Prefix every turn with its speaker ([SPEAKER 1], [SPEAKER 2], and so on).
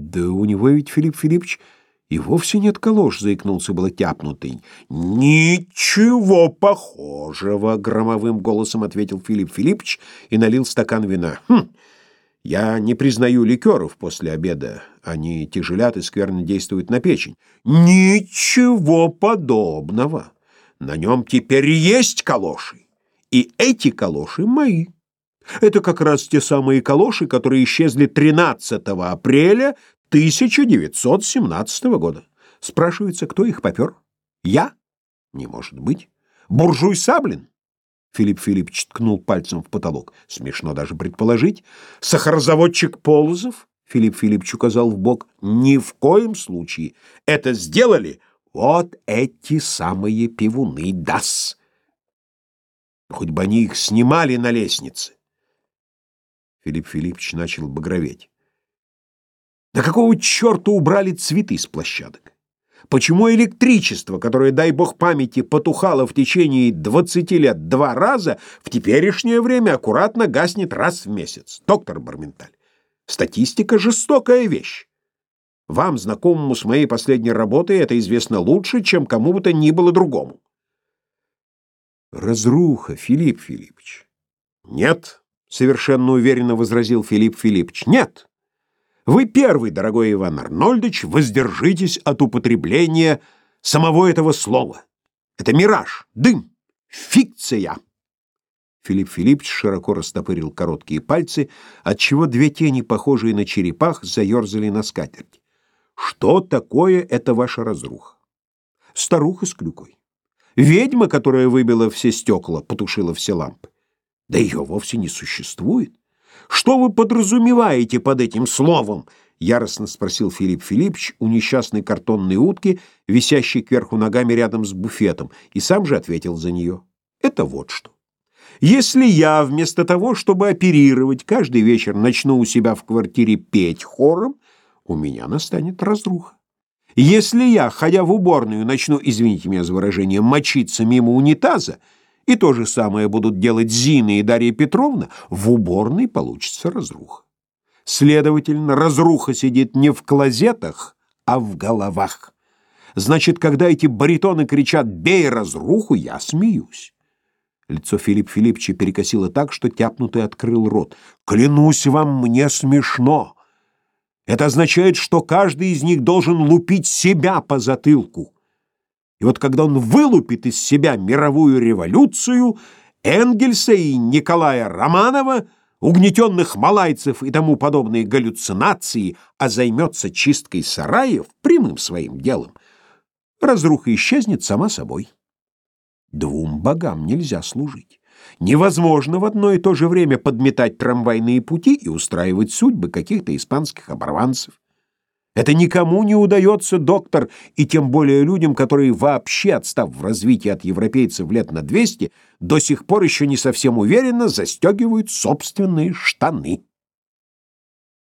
[SPEAKER 1] Да у него ведь, Филипп Филиппович, и вовсе нет калош, заикнулся было тяпнутый. Ничего похожего, громовым голосом ответил Филипп Филиппович и налил стакан вина. Хм, я не признаю ликеров после обеда. Они тяжелят и скверно действуют на печень. Ничего подобного. На нем теперь есть калоши. И эти калоши мои. Это как раз те самые калоши, которые исчезли 13 апреля 1917 года. Спрашивается, кто их попер? Я? Не может быть. Буржуй Саблин? Филипп Филиппович ткнул пальцем в потолок. Смешно даже предположить. Сахарозаводчик Полозов? Филипп Филиппович указал в бок. Ни в коем случае. Это сделали вот эти самые пивуны, дас. Хоть бы они их снимали на лестнице. Филипп Филиппович начал багроветь. Да какого черта убрали цветы с площадок? Почему электричество, которое, дай бог памяти, потухало в течение 20 лет два раза, в теперешнее время аккуратно гаснет раз в месяц? Доктор Барменталь, статистика — жестокая вещь. Вам, знакомому с моей последней работой, это известно лучше, чем кому бы то ни было другому. Разруха, Филипп Филиппович. Нет, совершенно уверенно возразил Филипп Филиппович. Нет. Вы первый, дорогой Иван Арнольдович, воздержитесь от употребления самого этого слова. Это мираж, дым, фикция. Филипп Филиппович широко растопырил короткие пальцы, отчего две тени, похожие на черепах, заерзали на скатерть. Что такое эта ваша разруха? Старуха с клюкой. Ведьма, которая выбила все стекла, потушила все лампы. Да ее вовсе не существует. Что вы подразумеваете под этим словом? Яростно спросил Филипп Филиппович у несчастной картонной утки, висящей кверху ногами рядом с буфетом, и сам же ответил за нее. Это вот что. Если я вместо того, чтобы оперировать, каждый вечер начну у себя в квартире петь хором, у меня настанет разруха. Если я, ходя в уборную, начну, извините меня за выражение, мочиться мимо унитаза, и то же самое будут делать Зина и Дарья Петровна, в уборной получится разруха. Следовательно, разруха сидит не в клозетах, а в головах. Значит, когда эти баритоны кричат «бей разруху», я смеюсь. Лицо Филипп Филипповича перекосило так, что тяпнутый открыл рот. «Клянусь вам, мне смешно!» Это означает, что каждый из них должен лупить себя по затылку. И вот когда он вылупит из себя мировую революцию, Энгельса и Николая Романова, угнетенных малайцев и тому подобные галлюцинации, а займется чисткой сараев прямым своим делом, разруха исчезнет сама собой. Двум богам нельзя служить. Невозможно в одно и то же время подметать трамвайные пути и устраивать судьбы каких-то испанских оборванцев. Это никому не удается, доктор, и тем более людям, которые вообще, отстав в развитии от европейцев лет на 200, до сих пор еще не совсем уверенно застегивают собственные штаны.